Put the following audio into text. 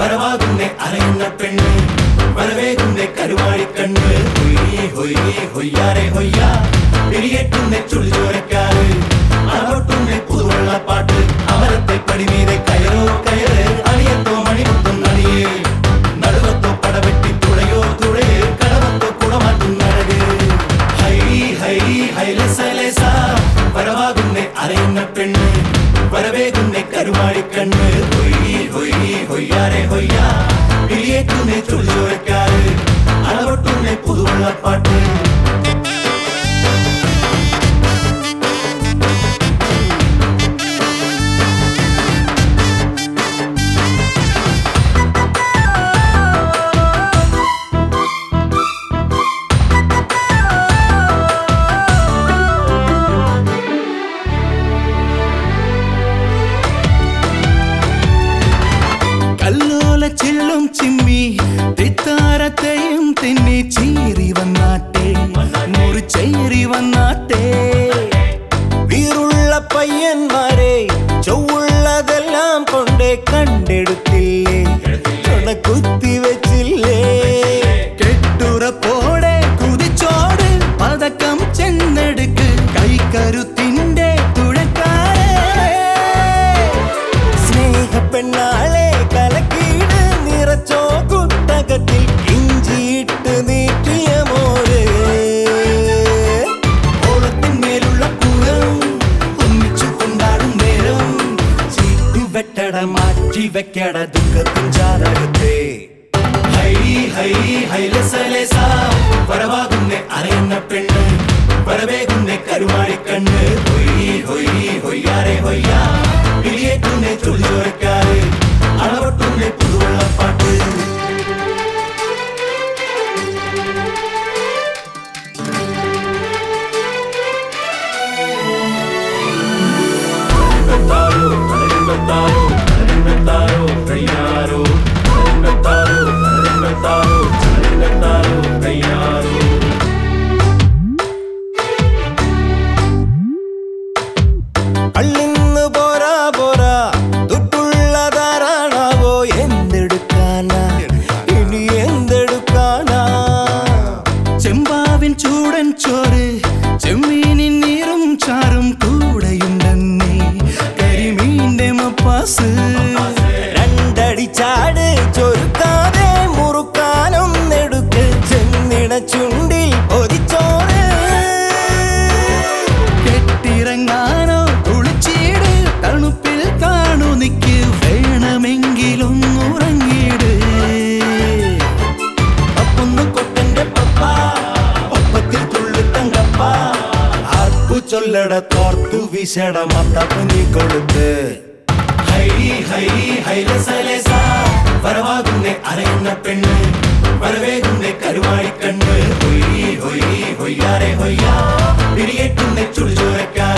வரவாகுன்னே அரையுண்ண பெண்ணு. வரவேகுன்னே கருவாடி கண்ணு. ஹொய்யே ஹொய்யே ஹொய்யாரே ஹொய்யா. பிடியட்டுன்னே சுழி ஜோரைக்காரு. அறவட்டுன்னே புதுவள்ள பாட்டு அமரத்தை படி மீதை கயரோ கயரு அணியத்தோ மணிமுத்தும் நடியே நடுவத்தோ படவெட்டி துடையோ துடையே கடவத்தோ குடமாட்டும் நடகு ஹை ஹை ஹைலேசா லேசா வரவாகுன்னே அரையுண்ண பெண்ணு. கண்ணு. ഹൊയ്യേ ഹൊയ്യാരെ ഹൊയ്യാ കിളിയേറ്റുന്നേ ചുള്ളിയോരക്കാര് അളവട്ടുന്നേ പുതുവെള്ളപ്പാട്ട് பையன் വെട്ടട മാറ്റി വെക്കട ദുഃഖത്തിൻ ചാരകത്തെ ഹൈ ഹൈ ഹൈലസലേസ വരവാകുന്നേ അരയുന്ന പെണ്ണ് വരവേകുന്നേ കരുമാടി കണ്ണ്. ഹൊയ്യേ ഹൊയ്യേ ഹൊയ്യാരെ ഹൊയ്യാ. കിളിയേറ്റുന്നേ ചുള്ളിയോരക്കാര് അളവട്ടുന്നേ പുതുവെള്ളപ്പാട്ട്. சொல்லட தோர்த்து விசட மத்த புனி கொடுத்து ஹை ஹை ஹைல சலேசா வரவாகுன்னே அரையுன்ன பெண்ணு. வரவேகுன்னே கருவாடி கண்ணு. Y Y ஒய்யாரே ஒய்யா பிடியட்டுன்னே சுடுஜோரக்கா